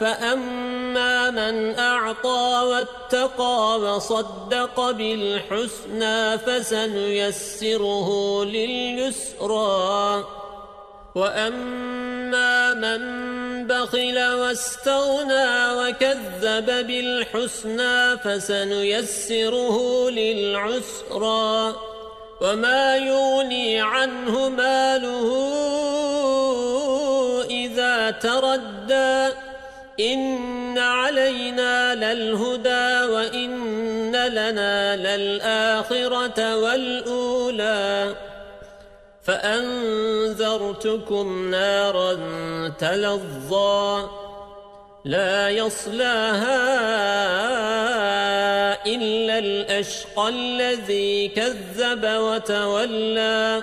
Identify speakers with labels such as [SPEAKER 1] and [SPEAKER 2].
[SPEAKER 1] فأما من أعطى واتقى وصدق بالحسنى فسنيسره لليسرى وأما من بخل واستغنى وكذب بالحسنى فسنيسره للعسرى وما يغني عنه ماله إذا تردى إن علينا للهدى وإن لنا للآخرة والأولى فأنذرتكم نارا تلظى لا يصلاها إلا الأشقى الذي كذب وتولى